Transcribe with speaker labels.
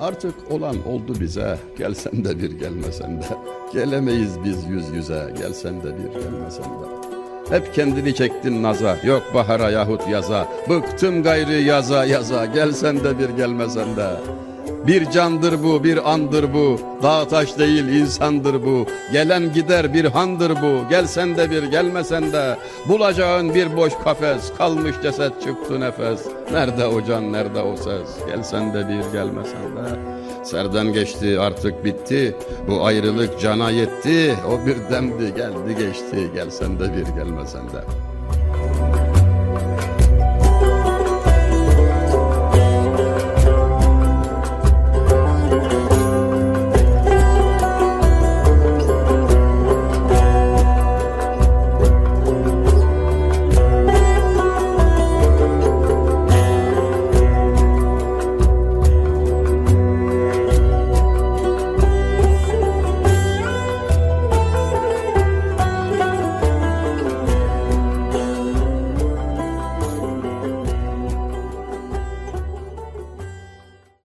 Speaker 1: Artık olan oldu bize. Gelsen de bir gelmesen de. Gelemeyiz biz yüz yüze. Gelsen de bir gelmesen de. Hep kendini çektin naza. Yok bahara yahut yaza. Bıktım gayrı yaza yaza. Gelsen de bir gelmesen de bir candır bu, bir andır bu. Dağ taş değil insandır bu. Gelen gider bir handır bu. Gelsen de bir gelmesen de. Bulacağın bir boş kafes. Kalmış ceset çıktı nefes. Nerede o can, nerede o ses? Gelsen de bir gelmesen de. Serden geçti artık bitti. Bu ayrılık cana yetti. O bir demdi geldi geçti. Gelsen de bir gelmesen de.